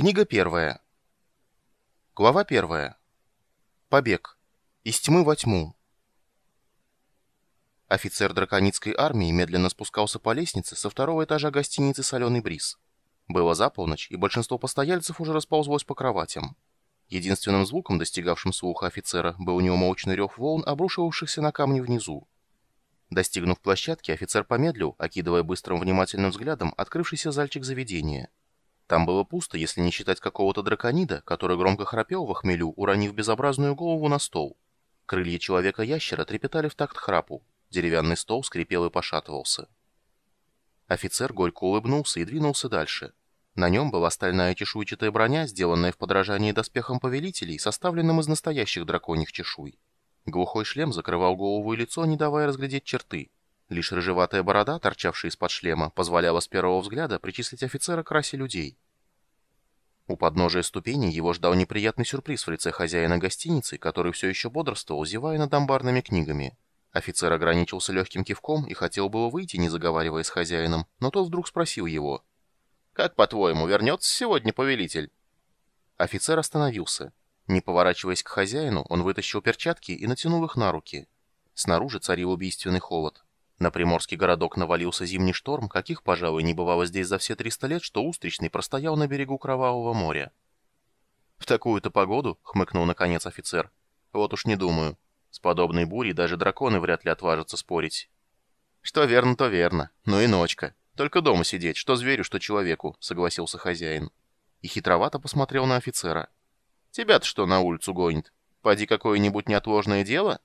Книга первая. Глава первая. Побег. Из тьмы во тьму. Офицер драконицкой армии медленно спускался по лестнице со второго этажа гостиницы «Соленый бриз». Было за полночь, и большинство постояльцев уже расползлось по кроватям. Единственным звуком, достигавшим слуха офицера, был неумолчный рев волн, обрушивавшихся на камни внизу. Достигнув площадки, офицер помедлил, окидывая быстрым внимательным взглядом открывшийся зальчик заведения – там было пусто, если не считать какого-то драконида, который громко храпел в хмелю, уронив безобразную голову на стол. Крылья человека-ящера трепетали в такт храпу. Деревянный стол скрипел и пошатывался. Офицер горько улыбнулся и двинулся дальше. На нем была стальная чешуйчатая броня, сделанная в подражании доспехам повелителей, составленным из настоящих драконьих чешуй. Глухой шлем закрывал голову и лицо, не давая разглядеть черты. Лишь рыжеватая борода, торчавшая из-под шлема, позволяла с первого взгляда причислить офицера к расе людей. У подножия ступени его ждал неприятный сюрприз в лице хозяина гостиницы, который все еще бодрствовал, зевая над амбарными книгами. Офицер ограничился легким кивком и хотел было выйти, не заговаривая с хозяином, но тот вдруг спросил его. «Как, по-твоему, вернется сегодня повелитель?» Офицер остановился. Не поворачиваясь к хозяину, он вытащил перчатки и натянул их на руки. Снаружи царил убийственный холод. На приморский городок навалился зимний шторм, каких, пожалуй, не бывало здесь за все 300 лет, что Устричный простоял на берегу Кровавого моря. «В такую-то погоду?» — хмыкнул наконец офицер. «Вот уж не думаю. С подобной бурей даже драконы вряд ли отважатся спорить». «Что верно, то верно. Ну и ночка. Только дома сидеть, что зверю, что человеку», — согласился хозяин. И хитровато посмотрел на офицера. «Тебя-то что на улицу гонит? Поди какое-нибудь неотложное дело?»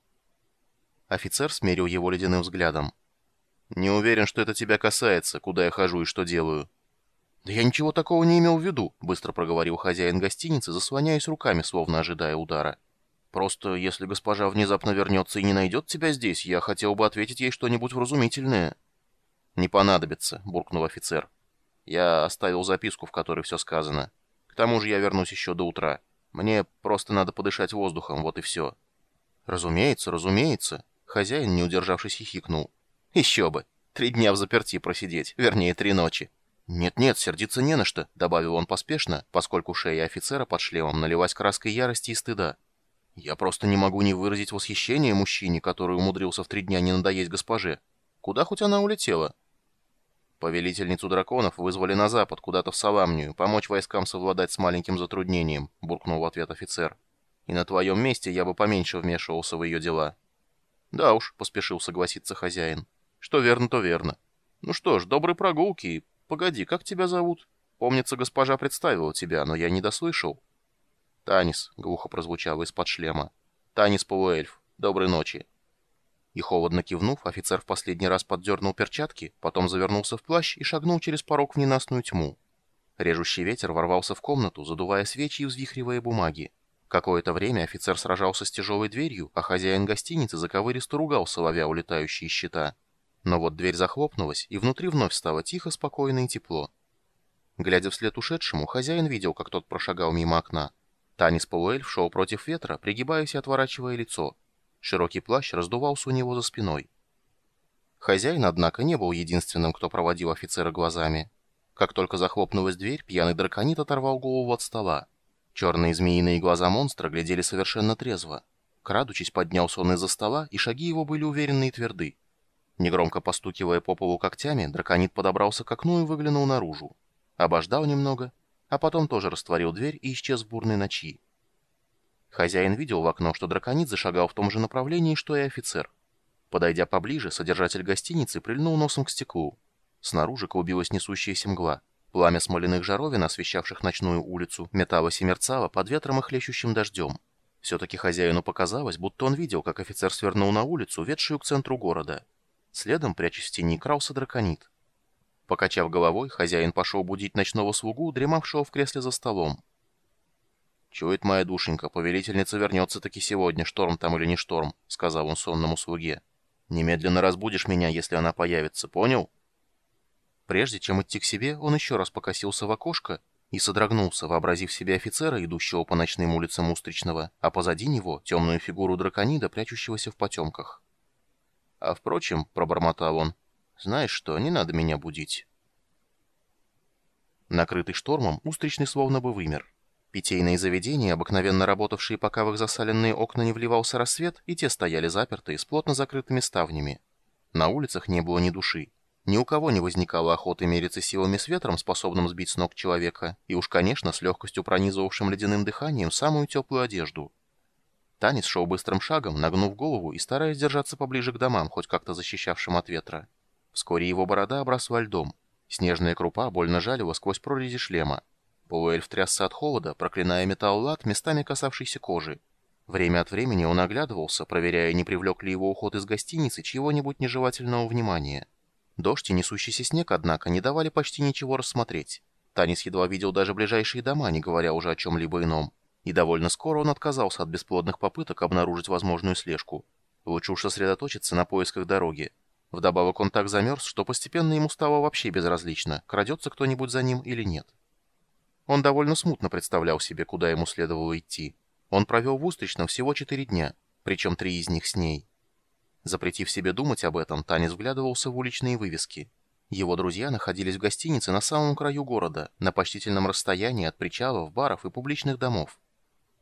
Офицер смерил его ледяным взглядом. «Не уверен, что это тебя касается, куда я хожу и что делаю». «Да я ничего такого не имел в виду», — быстро проговорил хозяин гостиницы, заслоняясь руками, словно ожидая удара. «Просто, если госпожа внезапно вернется и не найдет тебя здесь, я хотел бы ответить ей что-нибудь вразумительное». «Не понадобится», — буркнул офицер. «Я оставил записку, в которой все сказано. К тому же я вернусь еще до утра. Мне просто надо подышать воздухом, вот и все». «Разумеется, разумеется», — хозяин, не удержавшись, хихикнул. «Еще бы! Три дня в заперти просидеть, вернее, три ночи». «Нет-нет, сердиться не на что», — добавил он поспешно, поскольку шея офицера под шлемом налилась краской ярости и стыда. «Я просто не могу не выразить восхищение мужчине, который умудрился в три дня не надоесть госпоже. Куда хоть она улетела?» «Повелительницу драконов вызвали на запад, куда-то в Саламнию, помочь войскам совладать с маленьким затруднением», — буркнул в ответ офицер. «И на твоем месте я бы поменьше вмешивался в ее дела». «Да уж», — поспешил согласиться хозяин. Что верно, то верно. Ну что ж, доброй прогулки. Погоди, как тебя зовут? Помнится, госпожа представила тебя, но я не дослышал. Танис, глухо прозвучало из-под шлема. Танис полуэльф. Доброй ночи. И холодно кивнув, офицер в последний раз поддернул перчатки, потом завернулся в плащ и шагнул через порог в ненастную тьму. Режущий ветер ворвался в комнату, задувая свечи и взвихривая бумаги. Какое-то время офицер сражался с тяжелой дверью, а хозяин гостиницы заковыристо ругался, ловя улетающие щита. Но вот дверь захлопнулась, и внутри вновь стало тихо, спокойно и тепло. Глядя вслед ушедшему, хозяин видел, как тот прошагал мимо окна. Танис полуэльф шел против ветра, пригибаясь и отворачивая лицо. Широкий плащ раздувался у него за спиной. Хозяин, однако, не был единственным, кто проводил офицера глазами. Как только захлопнулась дверь, пьяный драконит оторвал голову от стола. Черные змеиные глаза монстра глядели совершенно трезво. Крадучись, поднялся он из-за стола, и шаги его были уверенны и тверды. Негромко постукивая по полу когтями, драконит подобрался к окну и выглянул наружу. Обождал немного, а потом тоже растворил дверь и исчез в бурной ночи. Хозяин видел в окно, что драконит зашагал в том же направлении, что и офицер. Подойдя поближе, содержатель гостиницы прильнул носом к стеклу. Снаружи клубилась несущаяся мгла. Пламя смоляных жаровин, освещавших ночную улицу, металось и мерцало под ветром и хлещущим дождем. Все-таки хозяину показалось, будто он видел, как офицер свернул на улицу, ведшую к центру города. Следом, прячась в тени, крался драконит. Покачав головой, хозяин пошел будить ночного слугу, дремавшего в кресле за столом. «Чует моя душенька, повелительница вернется-таки сегодня, шторм там или не шторм», — сказал он сонному слуге. «Немедленно разбудишь меня, если она появится, понял?» Прежде чем идти к себе, он еще раз покосился в окошко и содрогнулся, вообразив себе офицера, идущего по ночным улицам Устричного, а позади него темную фигуру драконида, прячущегося в потемках. А впрочем, пробормотал он, знаешь что, не надо меня будить. Накрытый штормом, устричный словно бы вымер. Питейные заведения, обыкновенно работавшие, пока в их засаленные окна не вливался рассвет, и те стояли запертые, с плотно закрытыми ставнями. На улицах не было ни души. Ни у кого не возникало охоты мериться силами с ветром, способным сбить с ног человека, и уж, конечно, с легкостью пронизывавшим ледяным дыханием самую теплую одежду. Танец шел быстрым шагом, нагнув голову и стараясь держаться поближе к домам, хоть как-то защищавшим от ветра. Вскоре его борода обросла льдом. Снежная крупа больно жалила сквозь прорези шлема. Полуэльф трясся от холода, проклиная металл лад, местами касавшийся кожи. Время от времени он оглядывался, проверяя, не привлек ли его уход из гостиницы чего-нибудь нежелательного внимания. Дождь и несущийся снег, однако, не давали почти ничего рассмотреть. Танис едва видел даже ближайшие дома, не говоря уже о чем-либо ином. И довольно скоро он отказался от бесплодных попыток обнаружить возможную слежку. Лучше уж сосредоточиться на поисках дороги. Вдобавок он так замерз, что постепенно ему стало вообще безразлично, крадется кто-нибудь за ним или нет. Он довольно смутно представлял себе, куда ему следовало идти. Он провел в Устричном всего четыре дня, причем три из них с ней. Запретив себе думать об этом, Танис вглядывался в уличные вывески. Его друзья находились в гостинице на самом краю города, на почтительном расстоянии от причалов, баров и публичных домов.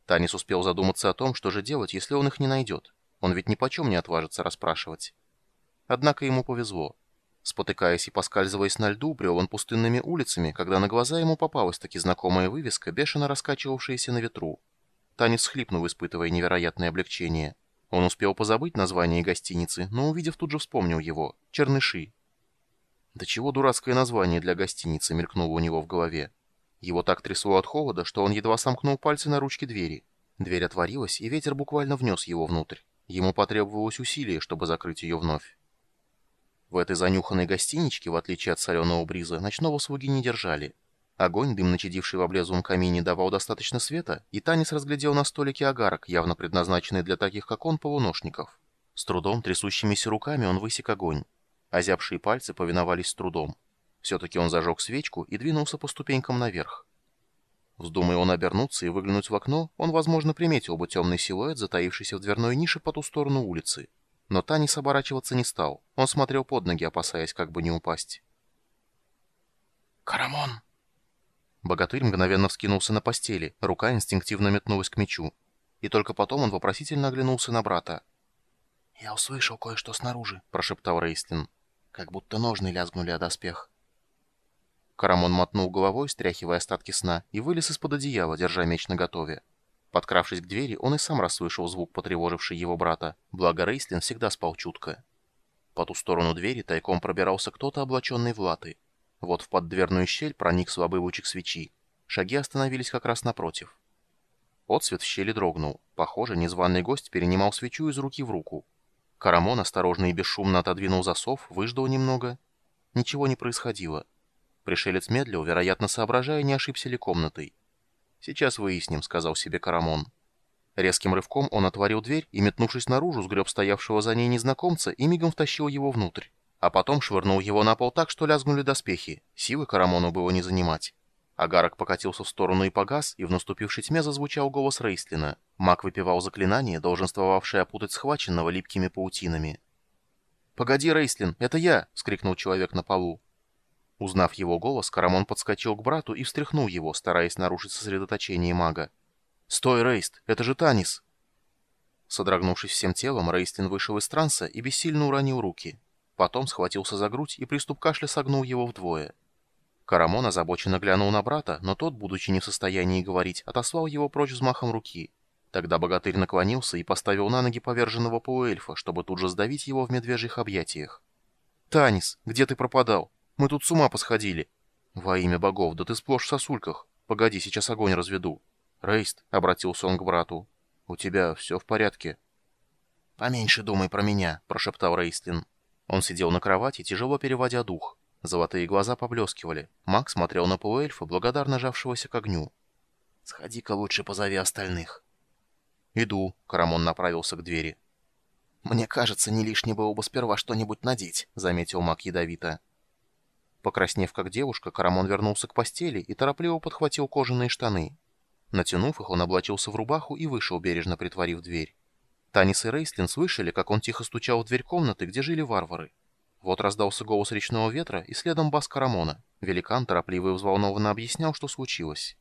Танис успел задуматься о том, что же делать, если он их не найдет. Он ведь ни почем не отважится расспрашивать. Однако ему повезло. Спотыкаясь и поскальзываясь на льду, брел он пустынными улицами, когда на глаза ему попалась таки знакомая вывеска, бешено раскачивавшаяся на ветру. Танис хлипнул, испытывая невероятное облегчение. Он успел позабыть название гостиницы, но, увидев, тут же вспомнил его. Черныши. Да чего дурацкое название для гостиницы мелькнуло у него в голове. Его так трясло от холода, что он едва сомкнул пальцы на ручке двери. Дверь отворилась, и ветер буквально внес его внутрь. Ему потребовалось усилие, чтобы закрыть ее вновь. В этой занюханной гостиничке, в отличие от соленого бриза, ночного слуги не держали. Огонь, дым начадивший в облезлом камине, давал достаточно света, и Танис разглядел на столике огарок, явно предназначенный для таких, как он, полуношников. С трудом, трясущимися руками он высек огонь. Озябшие пальцы повиновались с трудом. Все-таки он зажег свечку и двинулся по ступенькам наверх. Вздумая он обернуться и выглянуть в окно, он, возможно, приметил бы темный силуэт, затаившийся в дверной нише по ту сторону улицы. Но Танис оборачиваться не стал. Он смотрел под ноги, опасаясь как бы не упасть. «Карамон!» Богатырь мгновенно вскинулся на постели, рука инстинктивно метнулась к мечу. И только потом он вопросительно оглянулся на брата. «Я услышал кое-что снаружи», — прошептал Рейстлин. «Как будто ножны лязгнули о доспех». Карамон мотнул головой, стряхивая остатки сна, и вылез из-под одеяла, держа меч наготове. Подкравшись к двери, он и сам расслышал звук, потревоживший его брата, благо Рейслин всегда спал чутко. По ту сторону двери тайком пробирался кто-то, облаченный в латы. Вот в поддверную щель проник слабый лучик свечи. Шаги остановились как раз напротив. Отсвет в щели дрогнул. Похоже, незваный гость перенимал свечу из руки в руку. Карамон осторожно и бесшумно отодвинул засов, выждал немного. Ничего не происходило. Пришелец медлил, вероятно, соображая, не ошибся ли комнатой. «Сейчас выясним», — сказал себе Карамон. Резким рывком он отворил дверь и, метнувшись наружу, сгреб стоявшего за ней незнакомца и мигом втащил его внутрь а потом швырнул его на пол так, что лязгнули доспехи. Силы Карамону было не занимать. Агарок покатился в сторону и погас, и в наступившей тьме зазвучал голос Рейстлина. Маг выпивал заклинание, долженствовавшее опутать схваченного липкими паутинами. «Погоди, Рейстлин, это я!» — вскрикнул человек на полу. Узнав его голос, Карамон подскочил к брату и встряхнул его, стараясь нарушить сосредоточение мага. «Стой, Рейст, это же Танис!» Содрогнувшись всем телом, Рейстлин вышел из транса и бессильно уронил руки. Потом схватился за грудь, и приступ кашля согнул его вдвое. Карамон озабоченно глянул на брата, но тот, будучи не в состоянии говорить, отослал его прочь взмахом руки. Тогда богатырь наклонился и поставил на ноги поверженного полуэльфа, чтобы тут же сдавить его в медвежьих объятиях. «Танис, где ты пропадал? Мы тут с ума посходили!» «Во имя богов, да ты сплошь в сосульках! Погоди, сейчас огонь разведу!» «Рейст», — обратился он к брату, — «у тебя все в порядке?» «Поменьше думай про меня», — прошептал Рейстлин. Он сидел на кровати, тяжело переводя дух. Золотые глаза поблескивали. Маг смотрел на полуэльфа, благодарно жавшегося к огню. «Сходи-ка лучше позови остальных». «Иду», — Карамон направился к двери. «Мне кажется, не лишне было бы сперва что-нибудь надеть», — заметил маг ядовито. Покраснев как девушка, Карамон вернулся к постели и торопливо подхватил кожаные штаны. Натянув их, он облачился в рубаху и вышел, бережно притворив дверь. Танис и Рейслин слышали, как он тихо стучал в дверь комнаты, где жили варвары. Вот раздался голос речного ветра и следом бас Карамона. Великан торопливо и взволнованно объяснял, что случилось.